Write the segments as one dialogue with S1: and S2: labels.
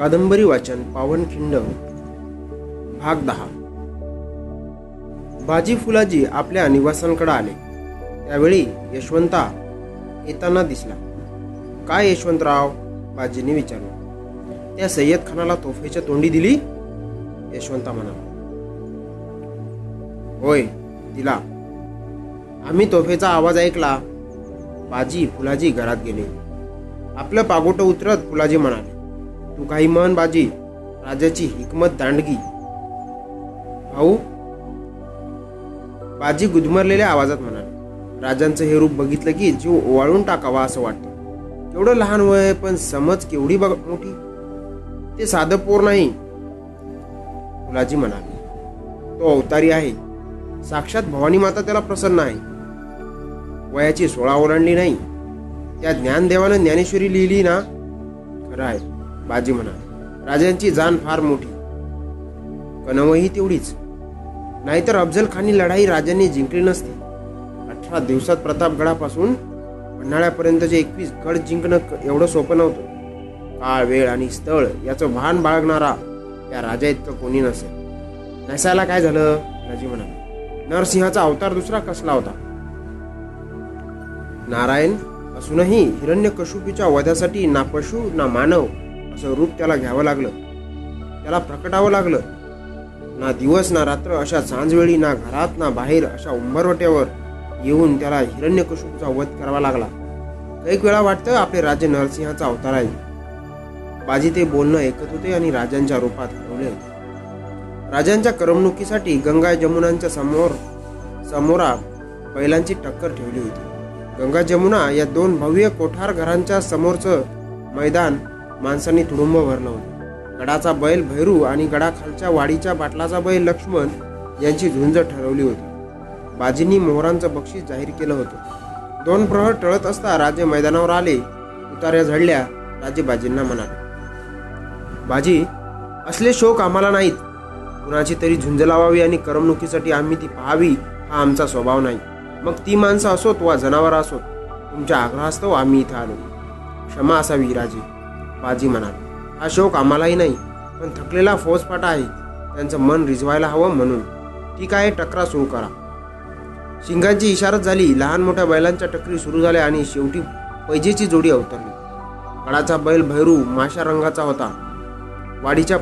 S1: کادبری وچن پاون کھنڈ بھاگ دہ باجی فلاجی اپنے نوسان کڑ آدمی یشوتا دسلا کا یشوتراؤ باجی نے سید خان توفیچ تو یشوتا منا ہوئے دام توفی کا آواز آجی فلاجی گرات گیلی اپل پگوٹ اترت فلاجی منالی ساشات بوانی ماتا پرسن ہے ویا سولہ اولا نہیں جاندیو جانےشوری لرا ہے لڑائی جیستی پنہاڑا پریت گڑ جان باغنا کوئی منا نرس اوتار دسا کسلا ہوتا نارن اجن ہی ہیرن کشوپی ودا سی نہ پشو نہ روپ لگا پر اوتارے بولنے ہوتے اور روپات کرم گنگا جمنا سمو سموا پہ ٹکر ہوتی گنگا جمنا کو سموان مانسانی تھر گڈا بل بھرو گا باٹلہ بل لکمر آتا باجی منا بجی اس لیے شوق آما نہیں تری جی کرم نکی سا آم کا سوبھاؤ نہیں می تھی منسور آوت تمہار آگرستی راجی ہا شوق آما ہی نہیں پہ تھکے فوج فاٹا ہے شیگان سے اشارہ لہان موٹا بائلری سروس پیجی کی جوڑی اوتر کڑا چار بلرو مشا رنگی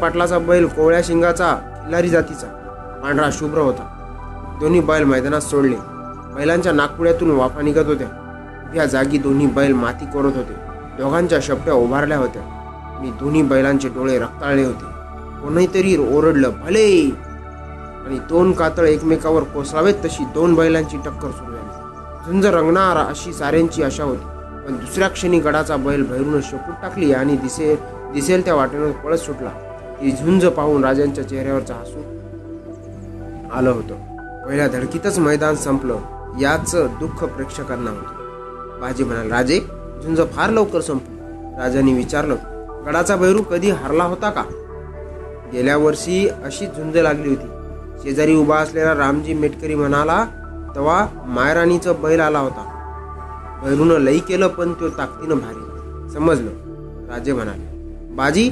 S1: پاٹلا چار بل کو شایداری جاتی پانڈرا شُبر ہوتا دونوں بائل میدان سوڑ لی باگپوڑت وفا نکت ہوتا دونوں بائل ماتی کوڑت ہوتے دونوں ابار سو رنگ بھر شپلی پڑت سٹلا چہرہ آئی دھڑکیت میدان سنپل پر جار لار گڈ بھائی کدی ہر ہوتا کا گیا وی اش جگہ ہوتی شیزاری ابا اس لیے رامجی میٹکری ملا می رانی چیل آتا بہرو ن لو تاقتی سمجھ لو جی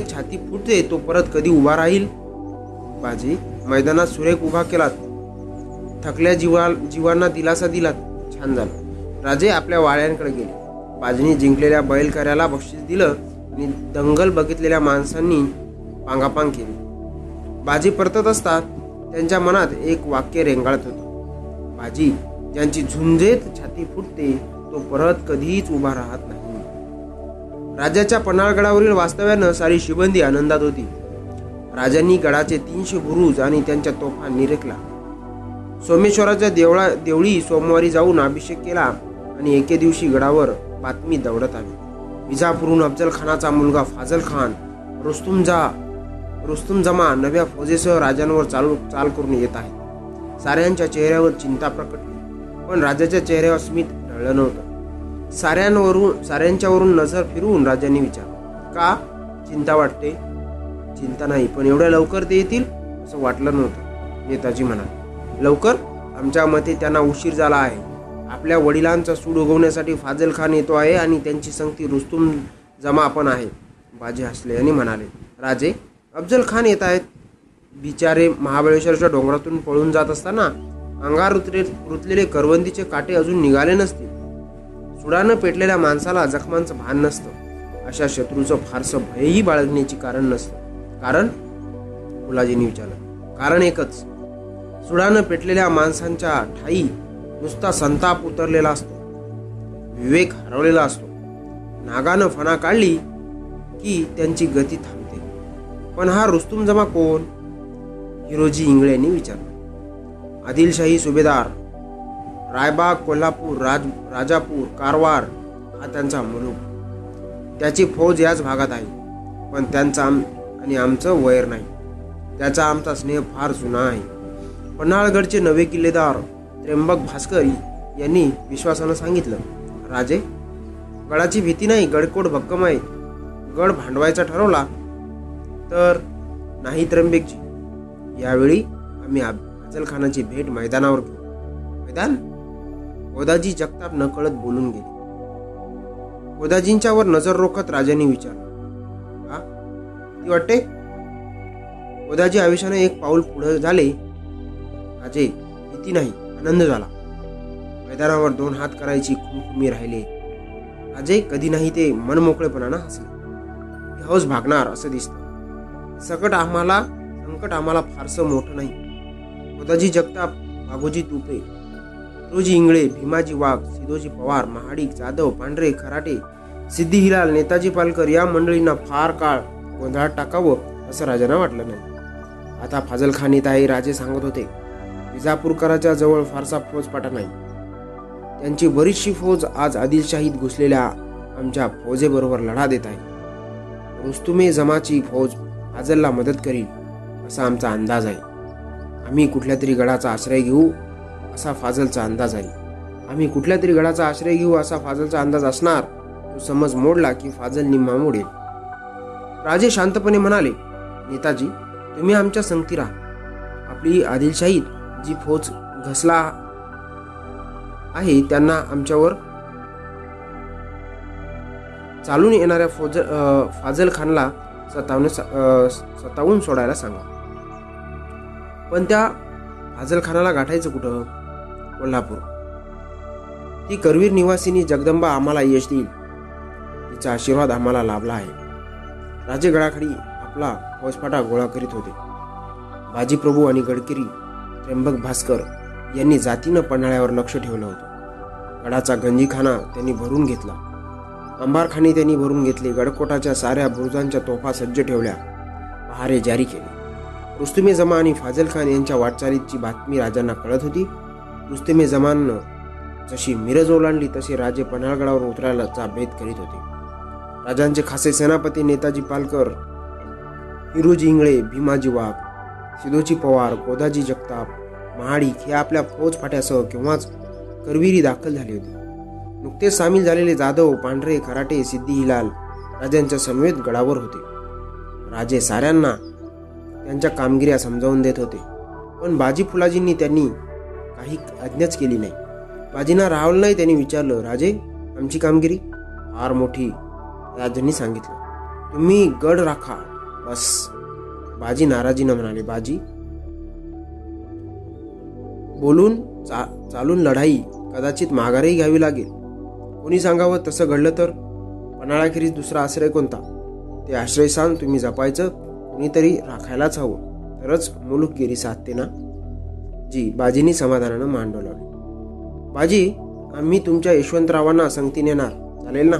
S1: جھاتی فٹتے تو پرت کدی ابا رہیل باجی میدان سورے ابا تھک جیوان دل دان جا جیل کا دن بگی منسوخ پنہار گڑا ساری شیبندی آنندات ہوتی راجانی گڑا چیز بروز اور سومیشور دیوی سومواری جاؤن ابھی شیک ایک در بات دورت آزا پورن افضل خان کا فاضل خان روست روست نوجی سہول چال کر سا چہرہ چنتا پر چہرے اسمت نا ساؤن نظر فرون کا چنتا ونتا نہیں پن ایوڑا لوکر دےتا جی منا لمبا متر جا ہے اپنے وڈلیا خان پانی بچے مہابلشور ڈوگرات کربندی نستے سوڑان پیٹل منسا لکھم نس ا شترو چارس باغنے پیٹلیاں نستا سنتاپ اتر ہرو لگانے فنا کاڑی گتی تھے پن ہا روسم جمع کو آدل شاہ سوبے دار رائے باغ کو کاروار ہاس میری فوج ہاگات ہے پنچ آمچ ویر نہیں تم کا اسنا ہے پنہاڑ گڑ کے نئے کِلدار تربک بھاسکری سی گڑا نہیں گڑکوڈ بکم ہے گڑ بانڈو نہیں تربک یاداجی جگتاپ نکل بولنے گی گداجی وزر روکت گداجی آئیشان ایک پاؤل پڑے نہیں پوار ماہڑ جادو پانڈرے خراٹے سیلال نیتاجی پالکر منڈی نار کاجل خانے سنگت ہوتے فوج پٹ نہیں بریچی فوج آج آدیل شاہ گھسل فوجی برابر لڑا دماغ فضل کر آم کھی گڑا آشرا فاضل کا گڑا آشر گا فاضل کا سمجھ موڑلہ کہ فاضل نیما مڑے راجے شانتنے منالی نیتا جی تمہیں آم سی را اپنی آدل شاہ جی فوج گسلا ہے فاضل خان ستاؤں سوڈا پنجل خان گاٹا کٹ کو نونی جگدا آم دل تشرو لبلا ہے راجے گڑا اپنا فوجفاٹا گولہ کرتے باجی پربو گڈکری تمبک بھاسکر جاتی پنہاڑیا لکل گڑا گنجی خاندانی کمبار خانے گڑکوٹا سارا برجان توفا سجارے جاری کے لیے مستمان فاضل خان وٹچ بات کھت ہوتی نتمے زمانہ جی میرج اولاڈلی تشے پناہ گڑا اتراس کرتے راجانے خاصے سیلاپتی نیتاجی پالکر ہرو جگہ بھی سیوجی پوار گوداجی جگتاپ محاڑ دانے کامگی سمجھا دے پہ بازی فلاجی آج نہیں بجینا رونا آم کی کامگی سر گڈ رکھا بس بازی ناراجی نجی بول چال لڑائی کداچ میری لگے کوڑا کھیری دوسرا آشر کو آشر سان تمہیں جا رکھا چولہی ساتھتے نا۔ جی باجی نے سماد مانڈو لے باجی تمام یشونتراوان سنگتی نا چلے نا۔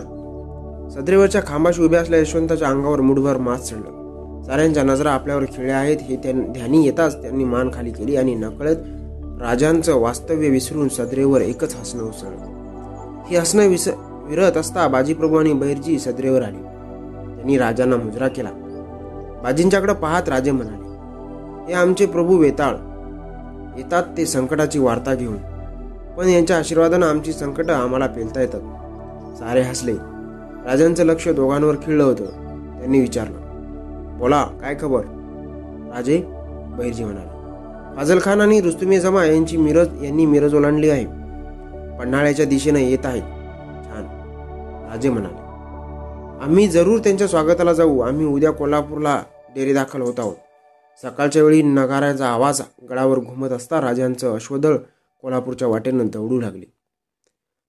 S1: سدریور کھانا ابھی یشونتا مڑبھر مس چڑھ سایا نجرا اپنے کھیل دھیان ہوتا خالی کے لیے نکل راج وستو سدریور ایک ہسن اچھا ہی ہسنت بجی پربوانی بہرجی سدریور آجانہ مجرا کے باجی کڑ پہ منا یہ آم سے پربو ویتا گے آشیو آم پھیلتا سارے ہسل راجنچ لک در کھیل ہو بولا فاضل خانڈلی ہےڑ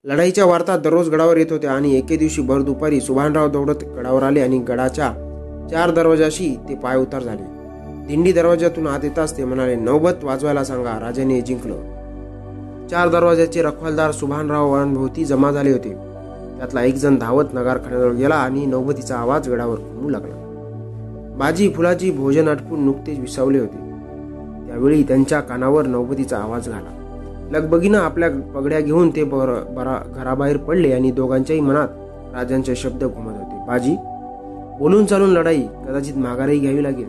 S1: لڑائی چارت در روز گڑا ایک برداری سبان گڑا آن گڑا چار دروازار نکتے ہوتے کاوبتی چوز گا لگ بگی اپنے پگڑ گھر پڑے دنات شبد گھومت ہوتے بولن چالی کداچی لگے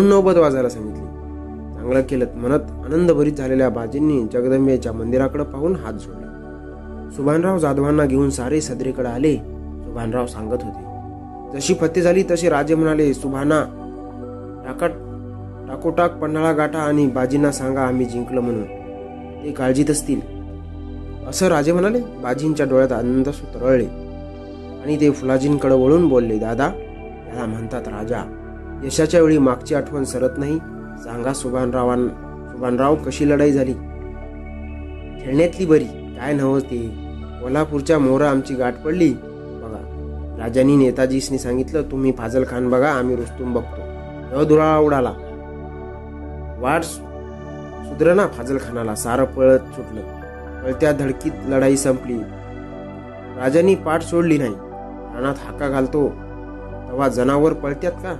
S1: نوبت واضح سنگلی چھل منت آنندریت جگدمبے مندر کڑ پہ ہاتھ لو جادوان سارے سدری کڑھ آ جی فتے جی تعلیم پنہاڑا گاٹا سا جی کاجی کڑ وڑھن بولا منتھا ویگی آٹو سرت نہیں ساحمر بری کا کولہاپور مورا آٹھ پڑھ لی نیتاجی سر فاضل خان بگا آم بکتو ن دورا اڑا سنا فاضل خان سارا پڑت سڑتیا دھڑکی لڑائی سمپلی پٹھ سوڈلی نہیں رنات ہکا گا تو جناور پڑتیات کا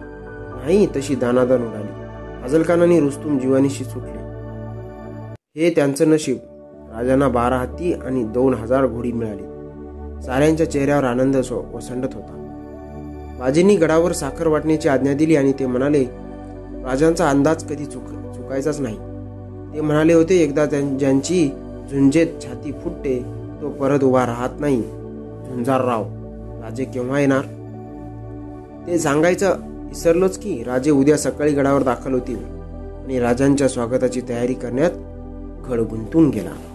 S1: نہیں تش داندان اڑا لی فاضل خان روستم جیوانی سے سلے نشیبان بارہ دون ہزار گوڑی ملا لی سا چہر آنند ساخر ویٹنے کی آجا دیتے فٹتے تو پرتھا رہے سا کہ سک گڑا داخل ہوتے تیاری کرنا کھڑ گ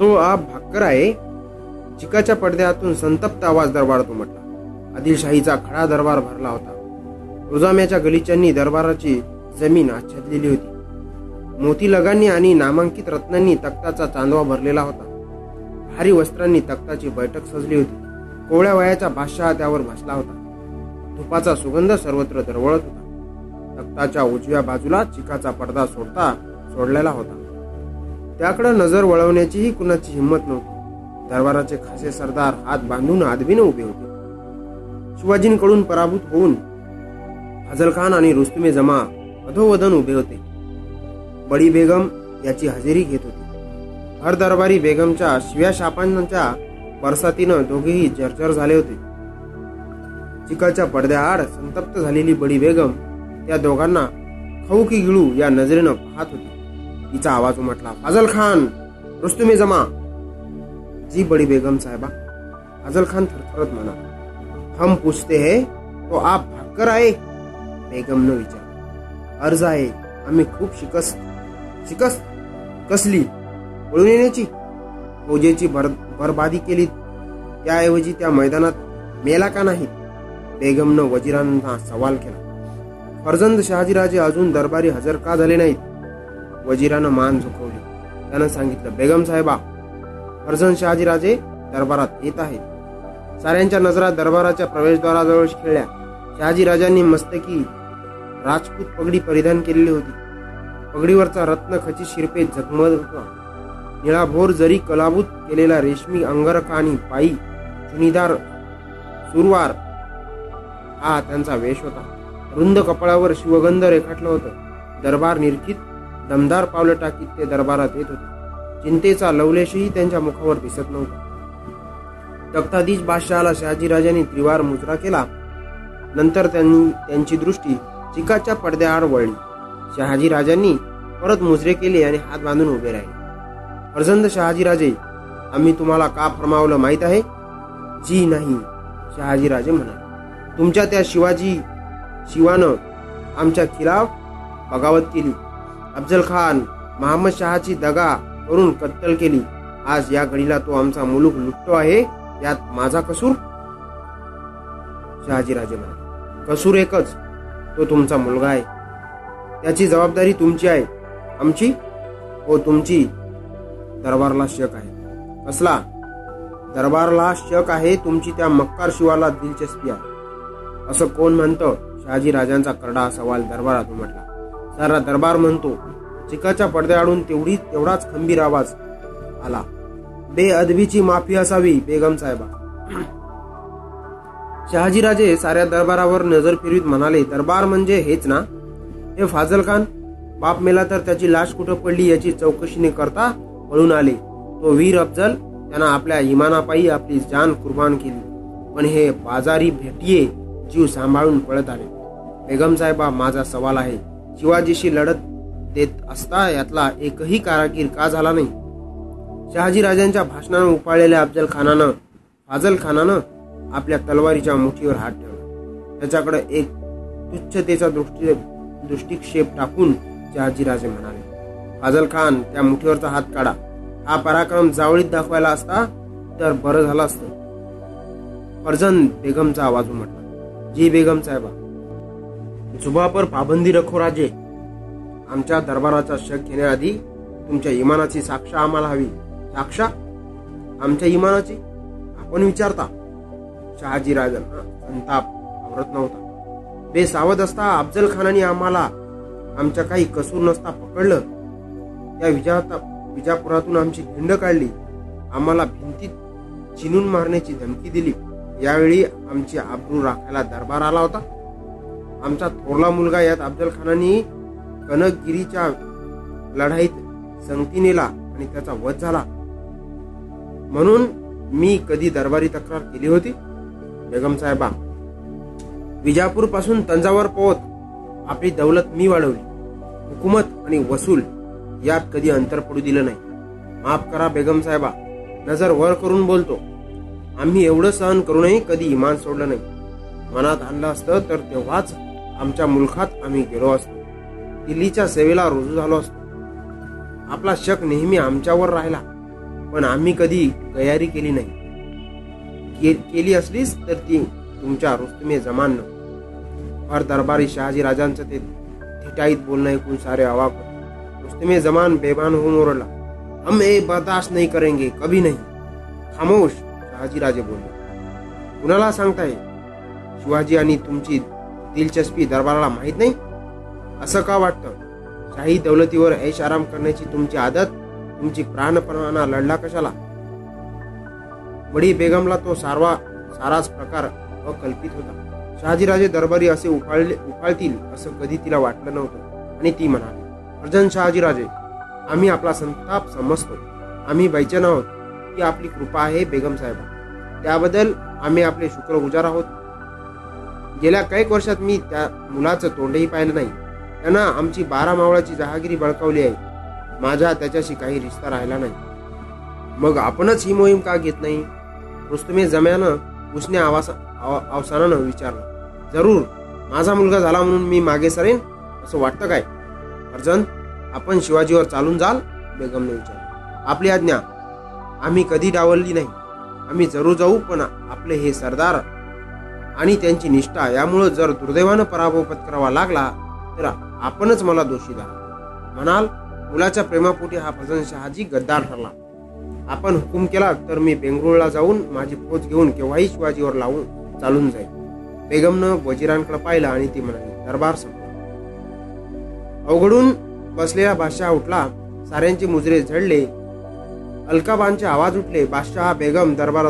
S1: تو آپ چیز پڑدیات سنت آواز دربار آدل شاہ دربار بھر روزامیا گلی دربار ہوتی لگانے رتن کا چاندو بھر وسط کی بٹک سجلی ہوتی کو بادشاہ بسلا ہوتا دھوپ سروتر دروڑت ہوتا تختہ اجویا بجولا چیخا کا پڑدا سوڑتا سوڑ ہمت نی دربار ہاتھ باندھن آدمی ہوتے شیوی کڑھ پاؤن خزل خان روست ہوتے بڑی بیگم ہر درباری بیگم چیویا شاپاتی نوگے ہی جرجر چکل پڑدیا آڑ سنت بڑی بےگم گیڑو نجرے پہ تیار آواز مٹلا۔ فضل خان روز تھی جمع جی بڑی بیگم صاحبہ۔ فضل خان تھر تھرت منا۔ ہم پوچھتے ہیں، تو آپ ارض ہے آپ شکس کس لیجیے بربادی میدان میلا کا نہیں۔ بیگم نے وزیر سوال فرزند شاہجی درباری حضر کا جل نہیں۔ وجیران شاہجی راج مستکی پریڑی جگہ نیلا بھور جی کلابت کے لیے جنیدار سوروار ہندو ویش ہوتا روند کپڑا شیوگندر رکھاٹل ہوتا دربار نکت دمدار پاؤل ٹاپار چنتے کا لولیش ہی شہزی راجرا چیز پڑدیا آجانے کے لیے ہاتھ باندھے ارجنڈ شاہجی راجے تمام کا فرمل مہیت ہے جی نہیں شہزی راجے تمہیں شیو شیوان خلاف بغاوت کے لیے افزل خان محمد شاہ چی دگا کرو آم کا ملوک لسور شہزی کسور ایک تمگا ہے دربار شک ہے کس لربار شک ہے تم مکار شو دلچسپی ہے کون منت شاہجی راجن کا کرڈا سوال دربار دربار منتو چیک پڑدیا شہزی دربار پیریت منالی دربار خان باپ میلا لش کٹ پڑ چوکش نہیں کرتا پڑھنا آفزل جان قربان کھیل پن بازاری جیو سب پڑتا سوال ہے شوی لڑت ایک ہی نہیں شہزی افزل خان فاضل خان تلواری ہاتھ ایک دہی راجے فاضل خان ہاتھ کا پاکرم جاڑی داخولا برض فرزن بیگم چھوٹا جی بےگم سا زب پر پاببندی رکھوجے آم دربار شک گینے تمام آم ساشا آپ شاہجی راجاپ آورت نا سا افزل خان کسور نستا پکڑپرات کامتی چینک دلی یابر دربار آتا آم تھوڑا ملگا ابدل خان کنک گیری نیلا وی درباری تکرار دیگم سیجاپر پاس تنجاور پت اپنی دولت می وڑی حکومت وسو اتر پڑو دل نہیں معف کرا بیگم سب نظر ور کرو آ سہن کر گیلو سال اپنا شک نی آر گیا نہیں روستم فار درباری شاہجی راجائیت بولنا ایک سارے اواپ روستمے جمان بےبان ہو برداشت نہیں کریں گے کبھی نہیں خاموش شاہجی راجے بول سکتا شیویان تمام دلچسپی دربار نہیں اس کا شاہی دودتیور ایش آرام کرنے کی تم کی آدت تم پر لڑا کشا لڑی بیگم سارا کتا شاہجی راجے درباری افاڑی نا تیجن شاہجی راجے آتاپ سمجھ آئچن آپ کی بےگم سا بدل آجار آ گیار کا تونڈ ہی پہلے نہیں آہاگیری بڑکولی ہے ریشتا رہا نہیں مگر اپنچ ہی مہیم کا گیت نہیں روس میں جمع اوسان جرور معذا ملگا می معگے سرے اس وی ارجن اپن شیویور چال بیگم نے اپنی آجا آم کدی ڈاول نہیں آر جاؤ پن اپنے یہ سردار نشا جب دردان پریبو پتکا لگا تو اپنچ موشی د مل ملا ہا فزن شاہ جی گدار ٹرا اپن حکوم کے جاؤن پوچھ گئی شیویور وزیران کڑ پہلے دربار سن بسل بادشاہ اٹھلا سا مجرے زڑے الکا بان سے آواز اٹھلے بادشاہ بیگم دربار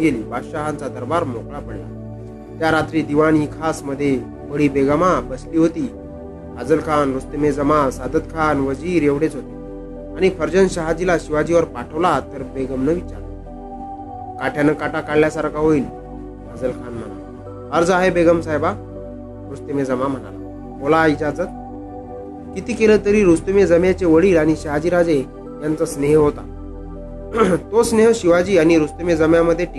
S1: گی بادشاہ کا دربار موکا پڑھا رات مدے وڑی بیگما بسلی ہوتی۔ ازل خان روست سادت خان، وزیر فرجن شہزی لوگ بےگم نٹیا کاٹا کازل خان منا ارج ہے بےگم سا روستے جمع بولا اجازت۔ کتنی تری روستی راجے ہوتا۔ تو روستے زمیا مدد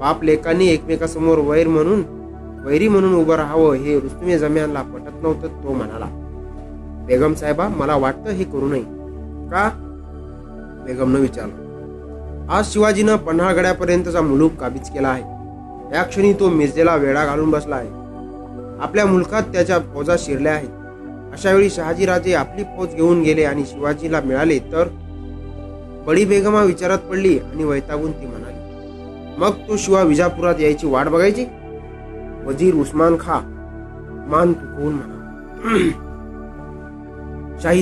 S1: باپ لیکن ایک میرے ابا رہا پٹا بی مٹھے کر پنہا گڑا پریت چلو کابیز کیا مرزے ویڑا گاڑی بسلا ہے اپنے ملکاتی اشیا وی شاہجی راجے اپنی فوج گیے شیویلا ملا بڑی بےگماچار پڑی اور وتاگن تیار مگر تو شاپ بگا خان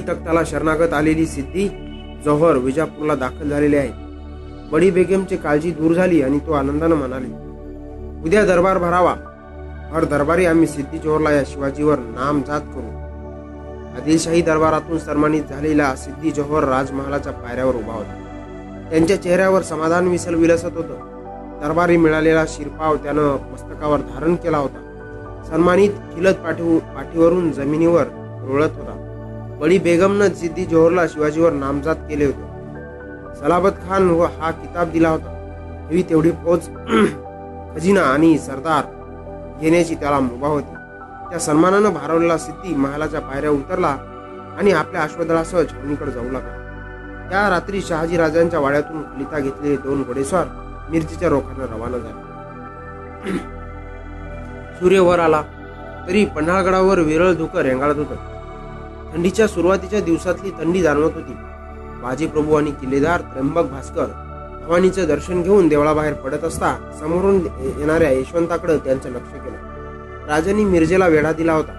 S1: دخت شرناگت آجاپور داخلے بڑی بےگم چی کا دور جی تو آنند دربار بھرا ہر درباری آدھی جوہر نام جات کرو آدل شاہ دربار سنمان سوہر راج محل پائر ہوتا چہرہ سماد لوگ درباری ملا شیرپاو پستکر دھارن کے سنمانیت پیوریور سی جو سلابت خان کتاب دھی خجینا سردار دھیان مبا ہوتی سنمان بار سی محل کا پائر اتر اپنے آشو دہ جمنی کٹ جاؤں لگا شاہجی راجا وڈیات کلتا گیلے دون و مرجی کابوار تمبکانی درشن گولا باہر پڑت استا سمرایا یشونتا مرزے ویڑا دتا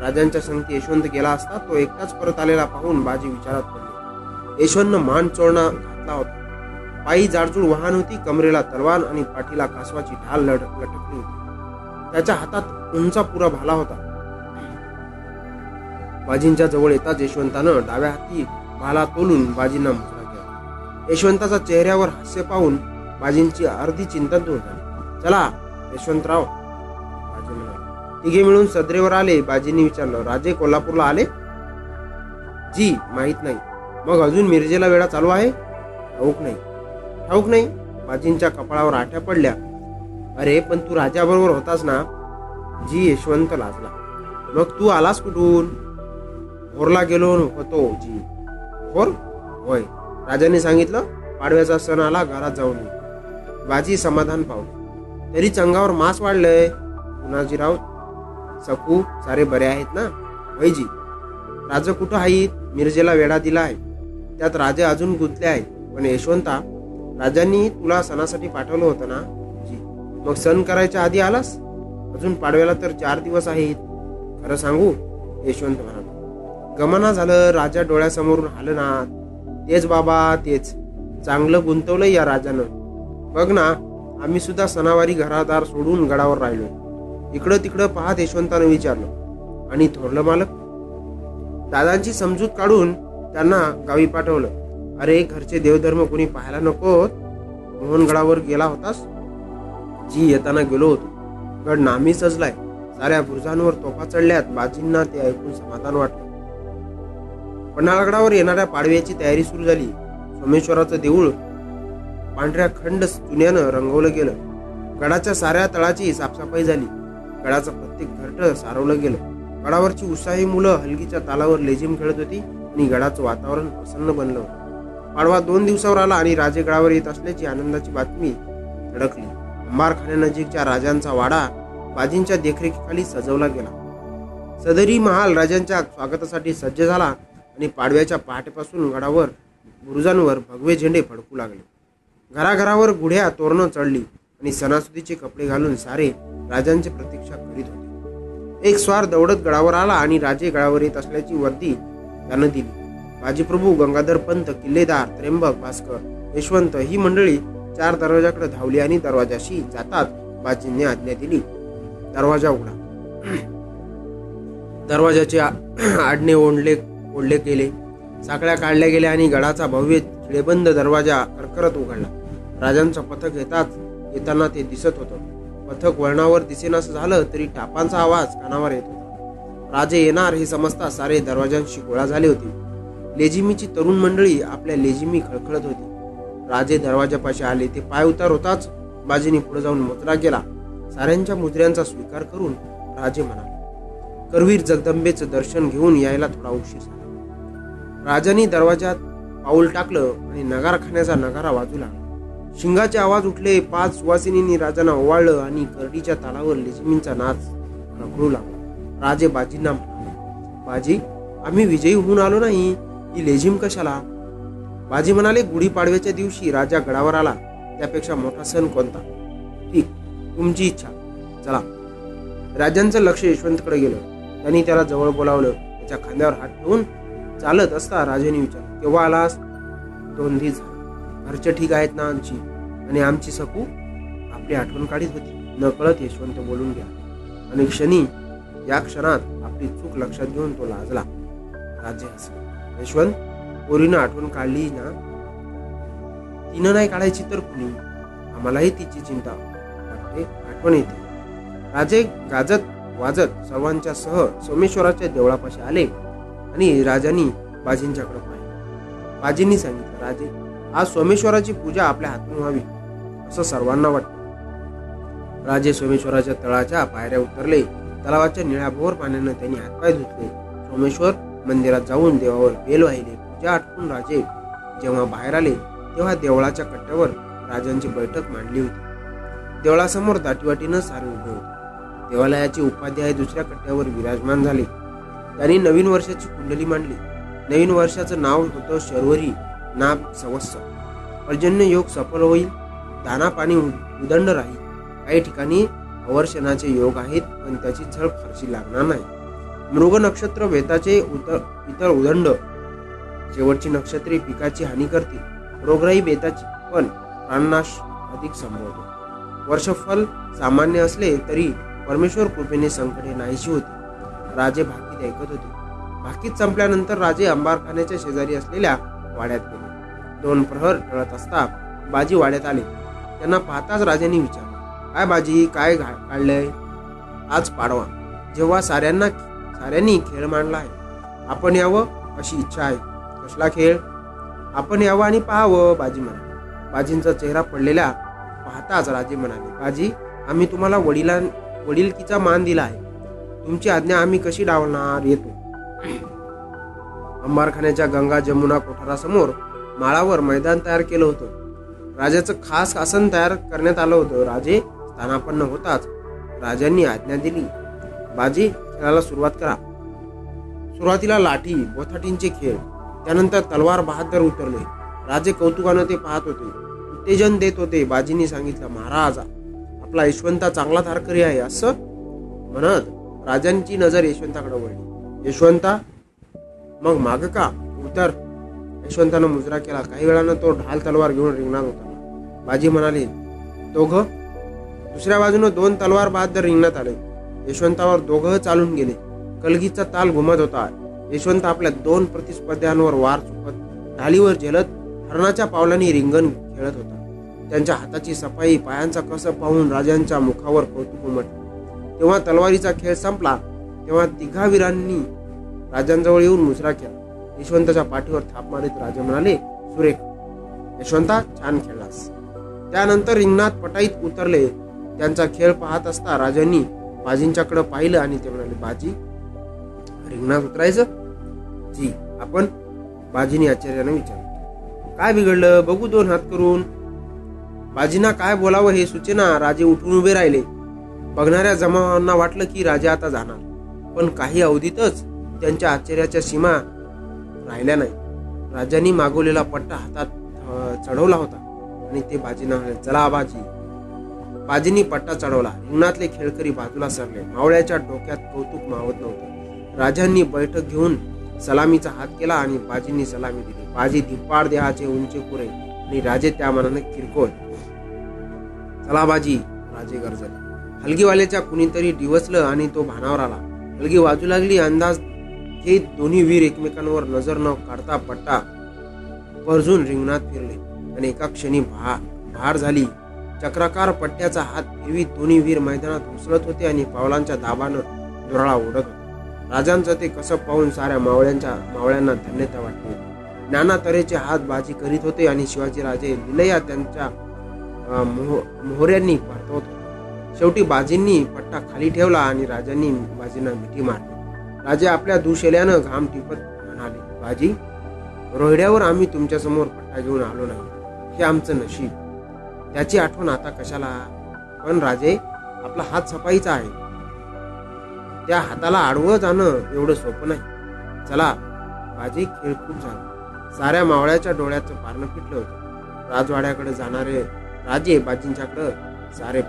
S1: راجہ سنگت گیلا تو ایکچ پرت آؤن باجی یشوت نان چورنا ہوتا پی جاڑوڑ وحان ہوتی کمرے للوان پھیلا کا مزا کی اردو چنتا دشوتر تیگے ملرے آجیار کو آ جی مہیت نہیں مگر اجن میرے چالو ہے اوک نہیں کپڑا آٹا پڑھیا ارے پن تجا برابر ہوتا جی یشوت لگ تلاس کٹ ہو گیلو ہو تو جی ہوئے ساڑیاں سن آ گرد باجی سما پاؤ تری چنگا مس والزی راؤ سکو سارے برے آئے نا وائجی راج کٹ آئی میرزے ویڑا دلا ہے گتلے پن یشوتا تاکہ سنا سا پھٹ لگ سن کر آدھی آج پڑھا چار دس آئے خر سو یشوت گمنا ڈوڑیا سمر آتے باچ چانگل گیا بگ نا آدھا سناواری گرادار سوڈین گڑا اکڑ تک پہت یشوتا تھوڑا معلک دادا کی سمجھت کا گای پ ارے گھر سے دیو کو نکو موہن گڑا گیلا ہوتا گیلو ہو سجلا سارا برجان چڑھ بازی سماج پنہ گڑا پڑویا کی تیاری سروس دیوڑ پانڈ جنگل گیل گڑا سارا تلا چی سف سفائی جی گڑا چھت گھر سارولہ گے گڑا ہی مل ہلکی تلاجیم کھیل ہوتی گڑا چھ واتا پرسن بن لے پڑوا دون دیا آنند اڑکلی امبار خانہ نجی کا واڑا بازی خالی سجولا گیلا سدری محل راجتا سی سجویا پہاٹے پاس گڑا برجانے پڑکو لگے گا گوڑیا توڑلی سناستی کپڑے گا سارے پرتیشا کرڑا آجے گڑا ودی بجیپربو گنگا پنت کلے دار تمبک یشونت ہی منڈی چار دروازے کاڑ گڑا بویت چھڑے بند دروازہ کرتک ہوتا پتک وغناور دسے نسل تری ٹاپ کا سمجھتا سارے دروازہ ہوتی لو مجیمی کڑخل ہوتی آپ درشن دروازے نگارکھانگاراجو لگا شیگا چی آواز اوبل تلاور لیجیمی ہو گڑی پڑویا درا گڑا سن کونتا چلا یشوت کڑ گیل بولا کاندیا ہاتھ نے ہرچ ٹھیک ہے سکو اپنی آٹو کاڑی ہوتی نکل یشوت بول شنی اپنی چوک لکن آٹو کا تین سومیشور دیولا پھر پہلے سنگل آج سومیشورا پوجا اپنے ہاتھ میں وی اس بھور پانے ہاتھ لے سومیشور مندرات جاؤن دیوا بےل ویل پوجا آٹک باہر آولہ کٹیا بھٹک مانڈی ہوتی دیوڑا سمو داٹیوٹی سارے دیویا کٹیاں نوین و کنڈلی مانڈ لی نوین وروی نام سوس پوگ سفر ہوئی دانہ پانی ادنڈ رہی کا متر بےتا ناج امبارکھان شیزاری آتا آج پڑو جا سکتے گا جمنا کو خاص آسن تیار کرتا تلوار بہادر ہے نظر یشوتا کڑو یشوتا مگر ما یشوتا نجرا کے ڈھال تلوار گے بجی منالی دوسرا باجن دو تلوار بہادر ریگنات آپ یشوتاور دل کلگی ہوتا تلواری تھا مارت سرے یشوتا چھ رات پٹائی اتر پہ بگو دون ہاتھ باجیو سوچنا راجن ابھی راہ بگنا جماعت اودیت آچر سیما رہی معگولی پٹا ہاتھ چڑھ لے باجی نلا باجی پٹا چڑھا ریگناتے ڈیوسل آلگی باز لگی انداز دونوں ویری ایک مر نظر کا چکرا پٹیا ہاتھ پیریت دونوں ویئر میدان اچھا ہوتے اور پاؤل دابان درا اوڑھ راج کسب پہ سارا دنات ہاتھ بجی کرتے اور شیوی راجے لویا موہر پتہ ہو شوٹی بازی پٹا خالی باجیان میٹھی مارے اپنے دودش گام ٹھیک روہڈیا پر آپ پٹا جیون آلو نہیں یہ آمچ نشیب اپ ہاتھ سفائی چاہے ہاتھ جان یہ سوپ نہیں چلا بجی خوب چاہ سارے موڑا ڈوڑیا پارن پیٹل ہوا جانے باجی سارے